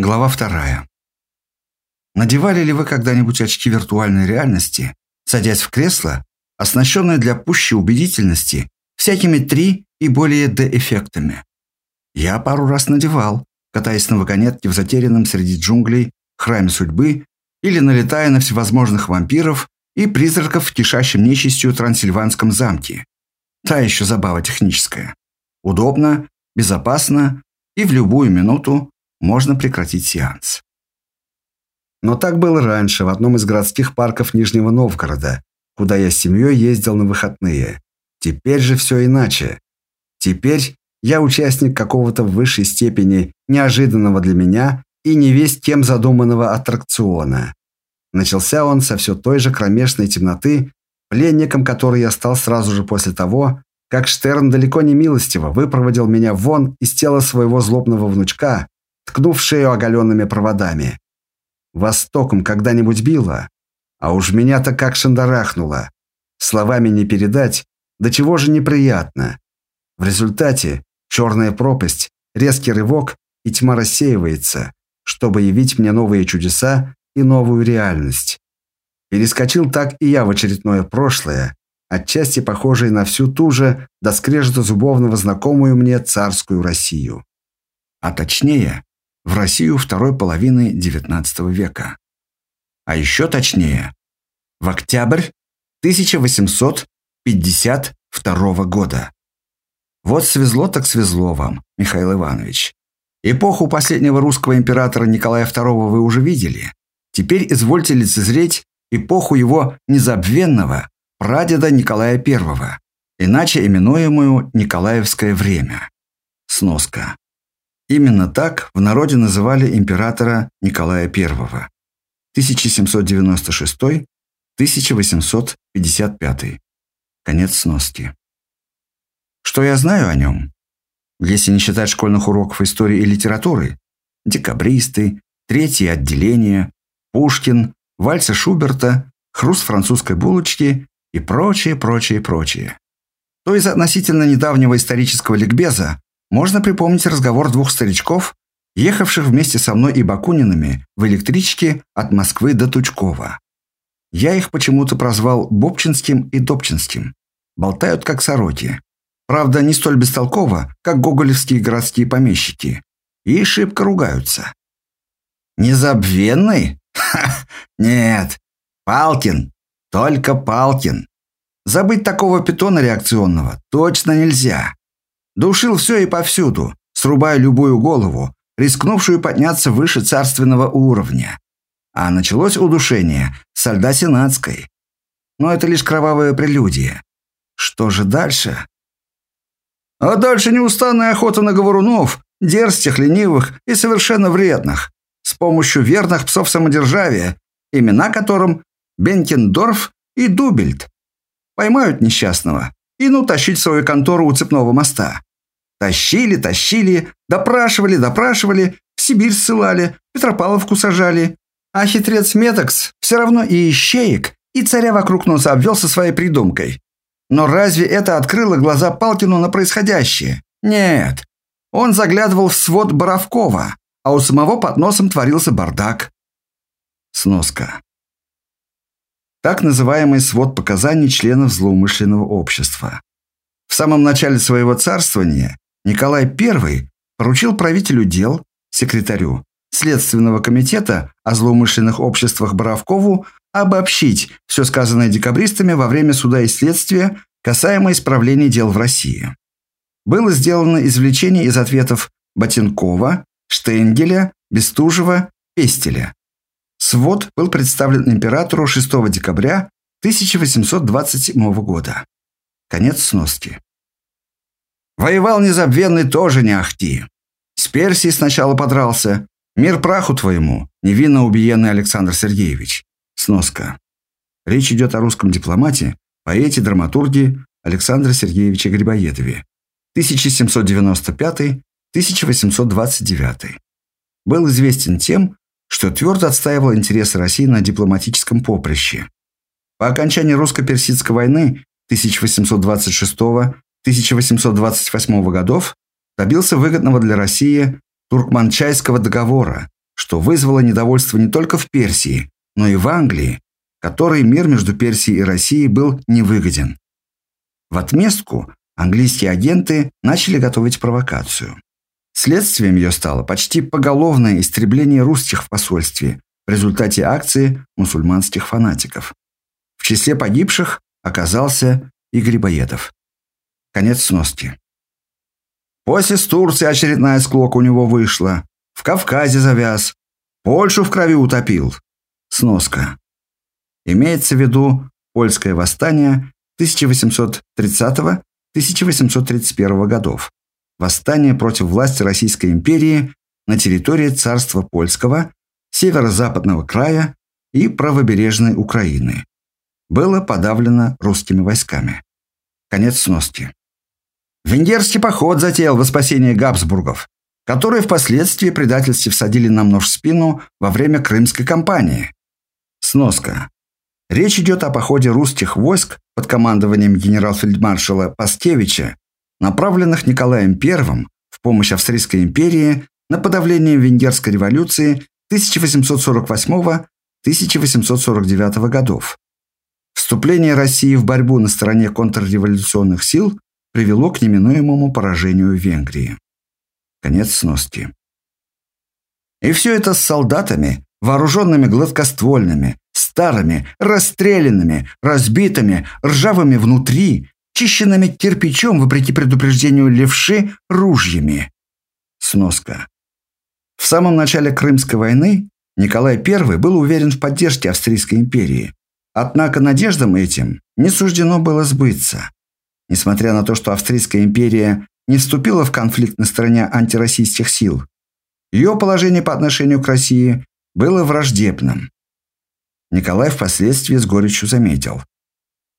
Глава вторая. Надевали ли вы когда-нибудь очки виртуальной реальности, садясь в кресло, оснащенное для пущей убедительности всякими три и более D-эффектами? Я пару раз надевал, катаясь на вагонетке в затерянном среди джунглей храме судьбы или налетая на всевозможных вампиров и призраков в кишащем нечистью Трансильванском замке. Та еще забава техническая. Удобно, безопасно и в любую минуту можно прекратить сеанс. Но так было раньше в одном из городских парков Нижнего Новгорода, куда я с семьей ездил на выходные. Теперь же все иначе. Теперь я участник какого-то в высшей степени неожиданного для меня и не весь кем задуманного аттракциона. Начался он со все той же кромешной темноты, пленником которой я стал сразу же после того, как Штерн далеко не милостиво выпроводил меня вон из тела своего злобного внучка, ткнув шею оголенными проводами. Востоком когда-нибудь било, а уж меня-то как шандарахнуло. Словами не передать, до чего же неприятно. В результате черная пропасть, резкий рывок и тьма рассеивается, чтобы явить мне новые чудеса и новую реальность. Перескочил так и я в очередное прошлое, отчасти похожее на всю ту же, до скрежета зубовного знакомую мне царскую Россию. А точнее, в Россию второй половины XIX века. А еще точнее, в октябрь 1852 года. Вот свезло так свезло вам, Михаил Иванович. Эпоху последнего русского императора Николая II вы уже видели. Теперь извольте лицезреть эпоху его незабвенного прадеда Николая I, иначе именуемую Николаевское время. Сноска. Именно так в народе называли императора Николая I. 1796-1855. Конец сноски. Что я знаю о нем? Если не считать школьных уроков истории и литературы, декабристы, третье отделение, Пушкин, вальсы Шуберта, хруст французской булочки и прочее, прочее, прочее. То из относительно недавнего исторического ликбеза можно припомнить разговор двух старичков, ехавших вместе со мной и Бакунинами в электричке от Москвы до Тучкова. Я их почему-то прозвал Бобчинским и Добчинским. Болтают как сороки. Правда, не столь бестолково, как гоголевские городские помещики. И шибко ругаются. Незабвенный? Ха, нет. Палкин. Только Палкин. Забыть такого питона реакционного точно нельзя. Душил все и повсюду, срубая любую голову, рискнувшую подняться выше царственного уровня. А началось удушение со льда Сенатской. Но это лишь кровавая прелюдия. Что же дальше? А дальше неустанная охота на говорунов, дерзких, ленивых и совершенно вредных, с помощью верных псов самодержавия, имена которым Бенкендорф и Дубельт. Поймают несчастного, и ну тащить свою контору у цепного моста. Тащили, тащили, допрашивали, допрашивали, в Сибирь ссылали, Петропавловку сажали. А хитрец Метокс все равно и ищеек, и царя вокруг носа обвел со своей придумкой. Но разве это открыло глаза Палкину на происходящее? Нет. Он заглядывал в свод Боровкова, а у самого под носом творился бардак. Сноска. Так называемый свод показаний членов злоумышленного общества. В самом начале своего царствования Николай I поручил правителю дел, секретарю Следственного комитета о злоумышленных обществах Боровкову обобщить все сказанное декабристами во время суда и следствия, касаемо исправления дел в России. Было сделано извлечение из ответов Ботинкова, Штенгеля, Бестужева, Пестеля. Свод был представлен императору 6 декабря 1827 года. Конец сноски. Воевал незабвенный тоже не ахти. С Персией сначала подрался. Мир праху твоему, невинно убиенный Александр Сергеевич. Сноска. Речь идет о русском дипломате, поэте, драматурге Александре Сергеевиче Грибоедове. 1795-1829. Был известен тем, что твердо отстаивал интересы России на дипломатическом поприще. По окончании русско-персидской войны 1826-1828 годов добился выгодного для России Туркманчайского договора, что вызвало недовольство не только в Персии, но и в Англии, которой мир между Персией и Россией был невыгоден. В отместку английские агенты начали готовить провокацию. Следствием ее стало почти поголовное истребление русских в посольстве в результате акции мусульманских фанатиков. В числе погибших оказался и Грибоедов. Конец сноски. После с Турции очередная склока у него вышла. В Кавказе завяз. Польшу в крови утопил. Сноска. Имеется в виду польское восстание 1830-1831 годов. Восстание против власти Российской империи на территории царства польского, северо-западного края и правобережной Украины. Было подавлено русскими войсками. Конец сноски. Венгерский поход затеял во спасение Габсбургов, которые впоследствии предательстве всадили нам нож в спину во время Крымской кампании. Сноска. Речь идет о походе русских войск под командованием генерал-фельдмаршала Паскевича, направленных Николаем I в помощь Австрийской империи на подавление Венгерской революции 1848-1849 годов. Вступление России в борьбу на стороне контрреволюционных сил привело к неминуемому поражению Венгрии. Конец сноски. И все это с солдатами, вооруженными гладкоствольными, старыми, расстрелянными, разбитыми, ржавыми внутри, чищенными кирпичом, вопреки предупреждению левши, ружьями. Сноска. В самом начале Крымской войны Николай I был уверен в поддержке Австрийской империи. Однако надеждам этим не суждено было сбыться. Несмотря на то, что Австрийская империя не вступила в конфликт на стороне антироссийских сил, ее положение по отношению к России было враждебным. Николай впоследствии с горечью заметил.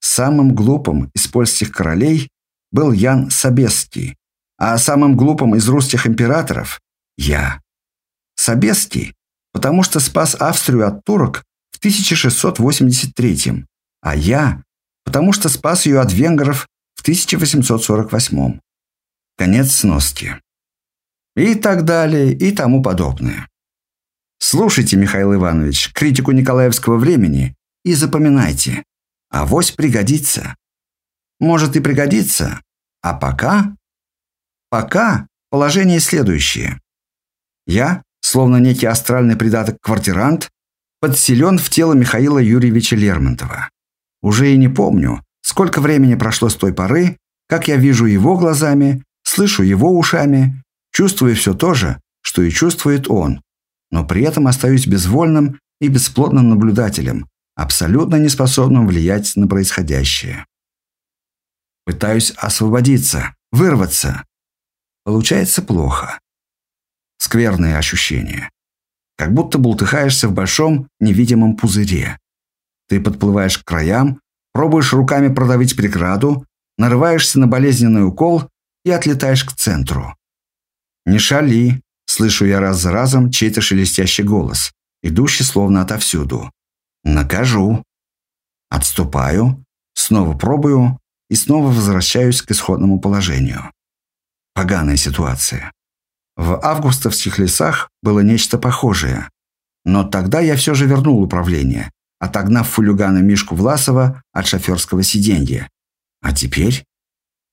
Самым глупым из польских королей был Ян Собесский, а самым глупым из русских императоров – я. Собесский, потому что спас Австрию от турок в 1683, а я, потому что спас ее от венгров 1848. Конец сноски. И так далее, и тому подобное. Слушайте, Михаил Иванович, критику Николаевского времени и запоминайте. Авось пригодится. Может и пригодится. А пока... Пока положение следующее. Я, словно некий астральный придаток-квартирант, подселен в тело Михаила Юрьевича Лермонтова. Уже и не помню, сколько времени прошло с той поры, как я вижу его глазами, слышу его ушами, чувствую все то же, что и чувствует он, но при этом остаюсь безвольным и бесплотным наблюдателем, абсолютно неспособным влиять на происходящее. Пытаюсь освободиться, вырваться. Получается плохо. Скверные ощущения. Как будто бултыхаешься в большом невидимом пузыре. Ты подплываешь к краям, пробуешь руками продавить преграду, нарываешься на болезненный укол и отлетаешь к центру. Не шали, Слышу я раз за разом чей-то шелестящий голос, идущий словно отовсюду. Накажу. Отступаю, снова пробую и снова возвращаюсь к исходному положению. Поганая ситуация. В августовских лесах было нечто похожее. Но тогда я все же вернул управление, отогнав фулюгана Мишку Власова от шоферского сиденья. А теперь?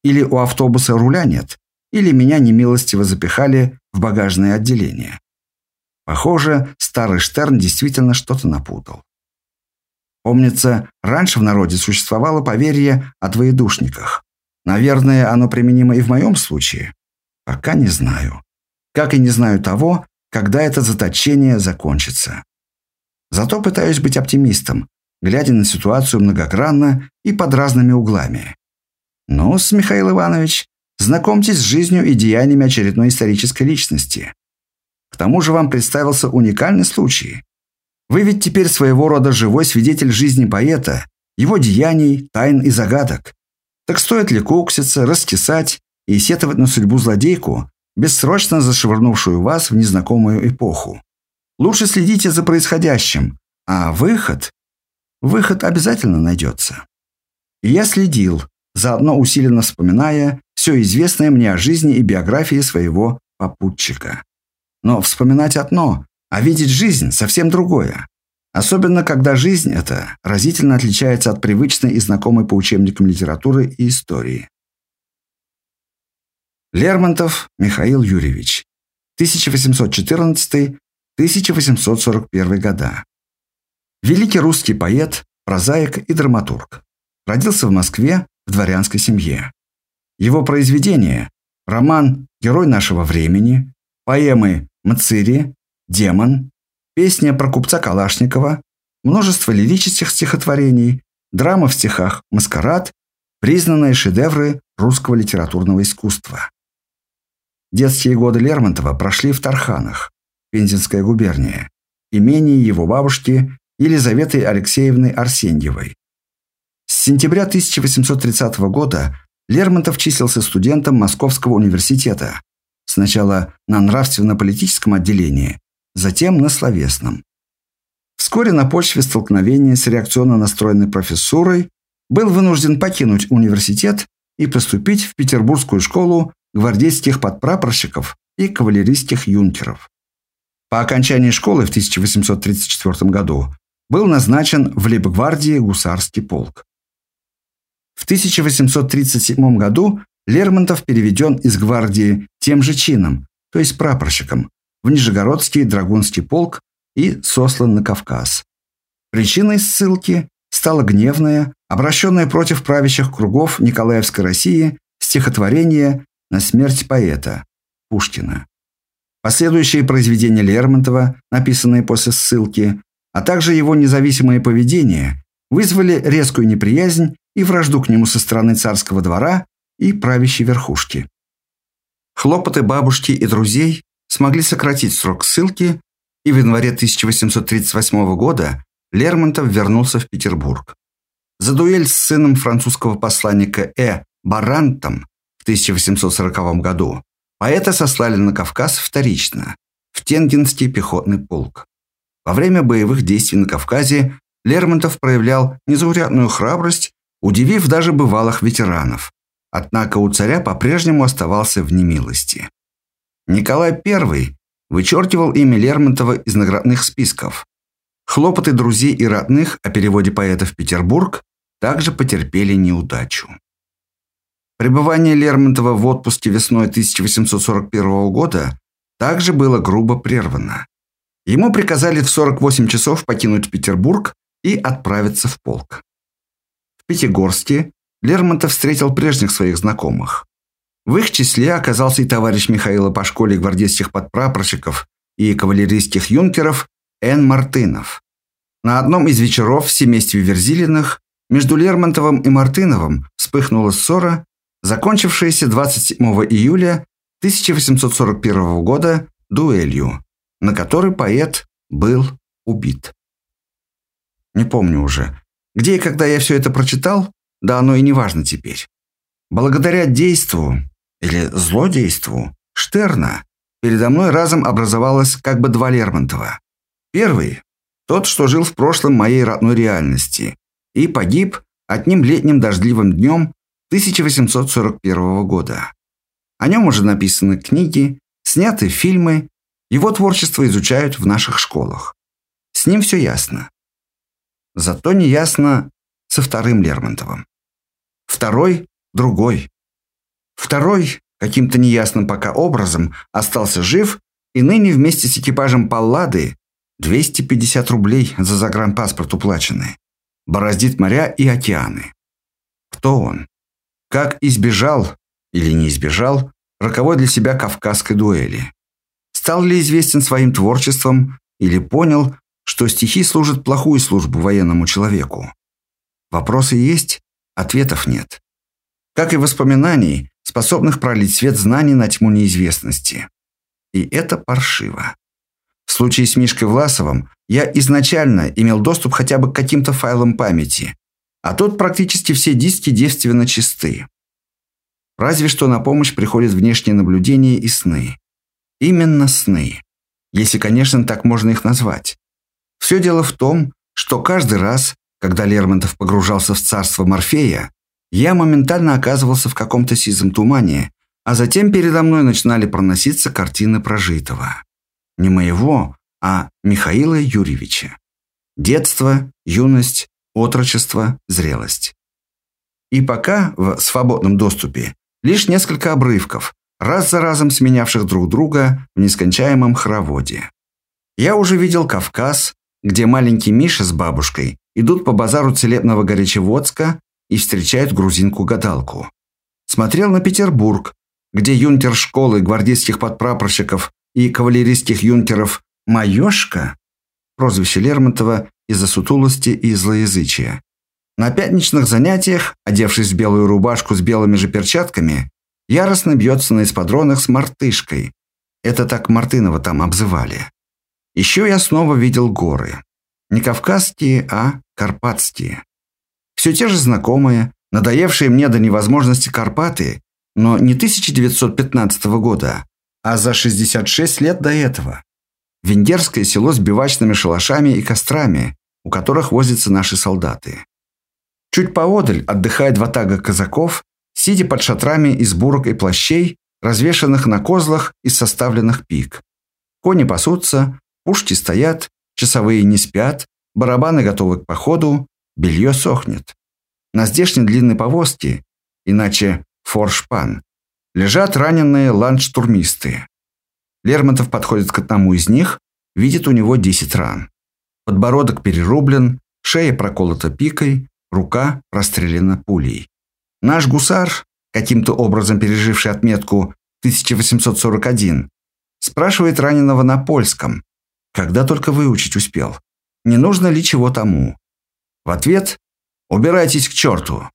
Или у автобуса руля нет, или меня немилостиво запихали в багажное отделение. Похоже, старый Штерн действительно что-то напутал. Помнится, раньше в народе существовало поверье о двоедушниках. Наверное, оно применимо и в моем случае. Пока не знаю. Как и не знаю того, когда это заточение закончится. Зато пытаюсь быть оптимистом, глядя на ситуацию многогранно и под разными углами. Ну-с, Михаил Иванович, Знакомьтесь с жизнью и деяниями очередной исторической личности. К тому же вам представился уникальный случай. Вы ведь теперь своего рода живой свидетель жизни поэта, его деяний, тайн и загадок. Так стоит ли кукситься, раскисать и сетовать на судьбу злодейку, бессрочно зашвырнувшую вас в незнакомую эпоху? Лучше следите за происходящим, а выход... Выход обязательно найдется. Я следил, заодно усиленно вспоминая все известное мне о жизни и биографии своего попутчика. Но вспоминать одно, А видеть жизнь совсем другое. Особенно, когда жизнь эта разительно отличается от привычной и знакомой по учебникам литературы и истории. Лермонтов Михаил Юрьевич. 1814-1841 года. Великий русский поэт, прозаик и драматург. Родился в Москве в дворянской семье. Его произведения – роман «Герой нашего времени», поэмы «Мацири», «Демон», песня про купца Калашникова, множество лирических стихотворений, драма в стихах «Маскарад», признанные шедевры русского литературного искусства. Детские годы Лермонтова прошли в Тарханах, Пензенская губерния, имении его бабушки Елизаветы Алексеевны Арсеньевой. С сентября 1830 года Лермонтов числился студентом Московского университета, сначала на нравственно-политическом отделении, затем на словесном. Вскоре на почве столкновения с реакционно настроенной профессурой был вынужден покинуть университет и поступить в Петербургскую школу гвардейских подпрапорщиков и кавалерийских юнкеров. По окончании школы в 1834 году был назначен в Лейбгвардии гусарский полк. В 1837 году Лермонтов переведен из гвардии тем же чином, то есть прапорщиком, в Нижегородский драгунский полк и сослан на Кавказ. Причиной ссылки стало гневное, обращенное против правящих кругов Николаевской России стихотворение «На смерть поэта» Пушкина. Последующие произведения Лермонтова, написанные после ссылки, а также его независимое поведение, вызвали резкую неприязнь и вражду к нему со стороны царского двора и правящей верхушки. Хлопоты бабушки и друзей смогли сократить срок ссылки, и в январе 1838 года Лермонтов вернулся в Петербург. За дуэль с сыном французского посланника Э. Барантом в 1840 году поэта сослали на Кавказ вторично, в Тенгинский пехотный полк. Во время боевых действий на Кавказе Лермонтов проявлял незаурядную храбрость, удивив даже бывалых ветеранов. Однако у царя по-прежнему оставался в немилости. Николай I вычеркивал имя Лермонтова из наградных списков. Хлопоты друзей и родных о переводе поэта в Петербург также потерпели неудачу. Пребывание Лермонтова в отпуске весной 1841 года также было грубо прервано. Ему приказали в 48 часов покинуть Петербург и отправиться в полк. В Пятигорске Лермонтов встретил прежних своих знакомых. В их числе оказался и товарищ Михаила по школе гвардейских подпрапорщиков и кавалерийских юнкеров Н. Мартынов. На одном из вечеров в семействе Верзилиных между Лермонтовым и Мартыновым вспыхнула ссора, закончившаяся 27 июля 1841 года дуэлью, на которой поэт был убит. Не помню уже, где и когда я все это прочитал, да оно и не важно теперь. Благодаря действу или злодейству Штерна передо мной разом образовалось как бы два Лермонтова. Первый – тот, что жил в прошлом моей родной реальности и погиб одним летним дождливым днем 1841 года. О нем уже написаны книги, сняты фильмы, его творчество изучают в наших школах. С ним все ясно. Зато не ясно со вторым Лермонтовым. Второй – другой. Второй, каким-то неясным пока образом, остался жив и ныне вместе с экипажем Паллады 250 рублей за загранпаспорт уплачены. Бороздит моря и океаны. Кто он? Как избежал или не избежал роковой для себя кавказской дуэли? Стал ли известен своим творчеством или понял, что стихи служат плохую службу военному человеку? Вопросы есть, ответов нет. Как и воспоминаний, способных пролить свет знаний на тьму неизвестности. И это паршиво. В случае с Мишкой Власовым я изначально имел доступ хотя бы к каким-то файлам памяти, а тут практически все диски девственно чисты. Разве что на помощь приходят внешние наблюдения и сны. Именно сны. Если, конечно, так можно их назвать. Все дело в том, что каждый раз, когда Лермонтов погружался в царство Морфея, я моментально оказывался в каком-то сизом тумане, а затем передо мной начинали проноситься картины прожитого. Не моего, а Михаила Юрьевича. Детство, юность, отрочество, зрелость. И пока в свободном доступе лишь несколько обрывков, раз за разом сменявших друг друга в нескончаемом хороводе. Я уже видел Кавказ, где маленький Миша с бабушкой идут по базару целебного Горячеводска и встречают грузинку-гадалку. Смотрел на Петербург, где юнкер школы гвардейских подпрапорщиков и кавалерийских юнкеров Маешка, прозвище Лермонтова из-за сутулости и злоязычия, на пятничных занятиях, одевшись в белую рубашку с белыми же перчатками, яростно бьется на эспадронах с мартышкой. Это так Мартынова там обзывали. Еще я снова видел горы. Не кавказские, а карпатские. Все те же знакомые, надоевшие мне до невозможности Карпаты, но не 1915 года, а за 66 лет до этого. Венгерское село с бивачными шалашами и кострами, у которых возятся наши солдаты. Чуть поодаль отдыхает ватага казаков, сидя под шатрами из бурок и плащей, развешанных на козлах из составленных пик. Кони пасутся, пушки стоят, часовые не спят, барабаны готовы к походу, белье сохнет. На здешней длинной повозке, иначе форшпан, лежат раненые ландштурмисты. Лермонтов подходит к одному из них, видит у него 10 ран. Подбородок перерублен, шея проколота пикой, Рука прострелена пулей. Наш гусар, каким-то образом переживший отметку 1841, спрашивает раненого на польском, когда только выучить успел, не нужно ли чего тому. В ответ «Убирайтесь к черту!».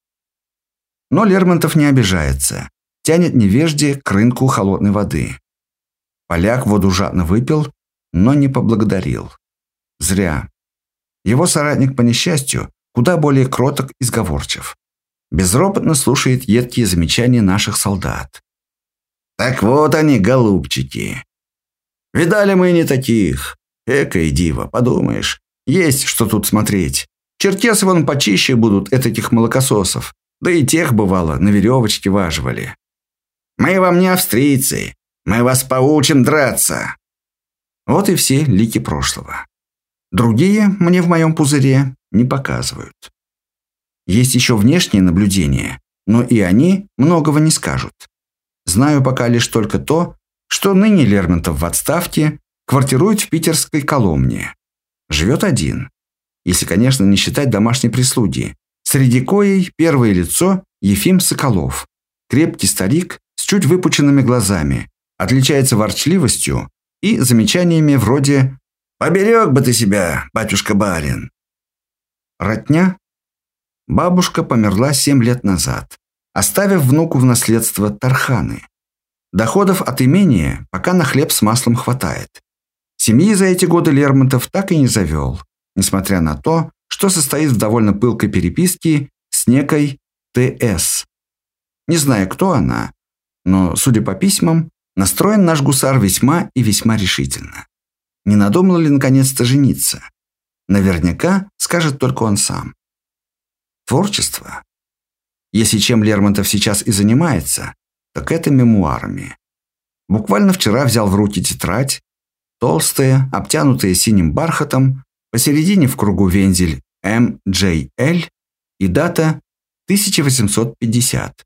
Но Лермонтов не обижается, тянет невежде к рынку холодной воды. Поляк воду жадно выпил, но не поблагодарил. Зря. Его соратник по несчастью куда более кроток и сговорчив. Безропотно слушает едкие замечания наших солдат. «Так вот они, голубчики. Видали мы не таких. Экой диво, подумаешь. Есть что тут смотреть. Черкесы вон почище будут этих молокососов. Да и тех, бывало, на веревочке важивали. Мы вам не австрийцы. Мы вас поучим драться». Вот и все лики прошлого. Другие мне в моем пузыре не показывают. Есть еще внешние наблюдения, но и они многого не скажут. Знаю пока лишь только то, что ныне Лермонтов в отставке квартирует в питерской Коломне. Живет один. Если, конечно, не считать домашней прислуги. Среди коей первое лицо Ефим Соколов. Крепкий старик с чуть выпученными глазами. Отличается ворчливостью и замечаниями вроде «Поберег бы ты себя, батюшка-барин!» Родня? Бабушка померла семь лет назад, оставив внуку в наследство тарханы. Доходов от имения пока на хлеб с маслом хватает. Семьи за эти годы Лермонтов так и не завел, несмотря на то, что состоит в довольно пылкой переписке с некой Т.С. Не знаю, кто она, но, судя по письмам, настроен наш гусар весьма и весьма решительно. Не надумал ли наконец-то жениться? Наверняка скажет только он сам. Творчество. Если чем Лермонтов сейчас и занимается, так это мемуарами. Буквально вчера взял в руки тетрадь, толстая, обтянутая синим бархатом, посередине в кругу вензель МJL и дата 1850,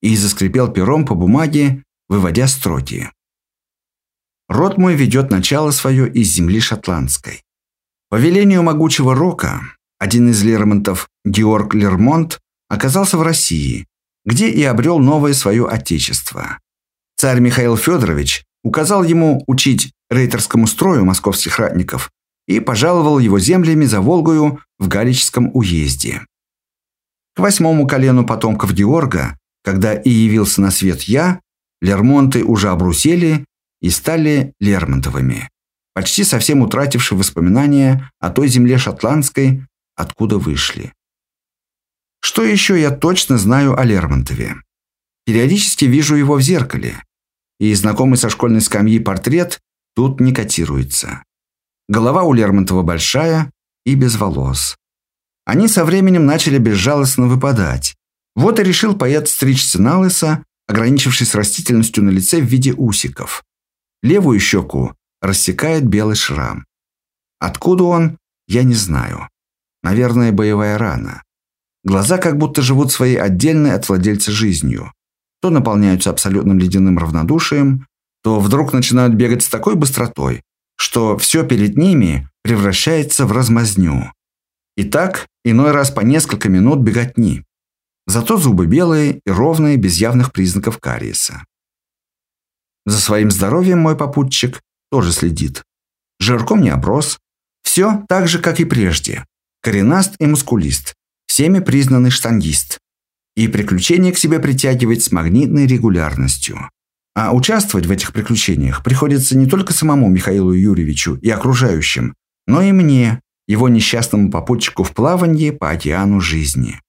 и заскрипел пером по бумаге, выводя строки. Род мой ведет начало свое из земли шотландской. По велению могучего Рока, один из Лермонтов, Георг Лермонт, оказался в России, где и обрел новое свое отечество. Царь Михаил Федорович указал ему учить рейтерскому строю московских ратников и пожаловал его землями за Волгою в Галичском уезде. К восьмому колену потомков Георга, когда и явился на свет я, Лермонты уже обрусели и стали Лермонтовыми почти совсем утративший воспоминания о той земле шотландской, откуда вышли. Что еще я точно знаю о Лермонтове? Периодически вижу его в зеркале, и знакомый со школьной скамьи портрет тут не котируется. Голова у Лермонтова большая и без волос. Они со временем начали безжалостно выпадать. Вот и решил поэт стричься на лысо, ограничившись растительностью на лице в виде усиков. Левую щеку рассекает белый шрам. Откуда он, я не знаю. Наверное, боевая рана. Глаза как будто живут своей отдельной от владельца жизнью. То наполняются абсолютным ледяным равнодушием, то вдруг начинают бегать с такой быстротой, что все перед ними превращается в размазню. И так иной раз по несколько минут беготни. Зато зубы белые и ровные, без явных признаков кариеса. За своим здоровьем мой попутчик тоже следит. Жирком не оброс. Все так же, как и прежде. Коренаст и мускулист. Всеми признанный штангист. И приключения к себе притягивает с магнитной регулярностью. А участвовать в этих приключениях приходится не только самому Михаилу Юрьевичу и окружающим, но и мне, его несчастному попутчику в плавании по океану жизни.